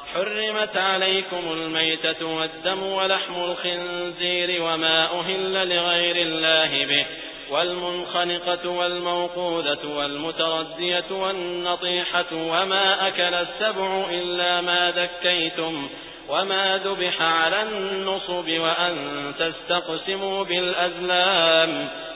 حرمت عليكم الميتة والدم ولحم الخنزير وما أهل لغير الله به والمنخنقة والموقوذة والمتردية والنطيحة وما أكل السبع إلا ما ذكيتم وما ذبح على النصب وأن تستقسموا بالأزلام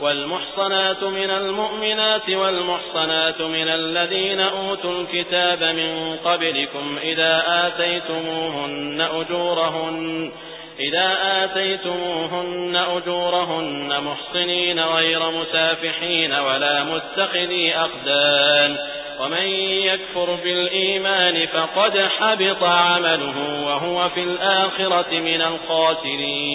والمحصنات من المؤمنات والمحصنات من الذين أوتوا الكتاب من قبلكم إذا آتيتموهن أجورهن إذا آتيتموهن أجورهن محصنين غير مسافحين ولا متخذي أخدان ومن يكفر بالإيمان فقد حبط عمله وهو في الآخرة من الخاسرين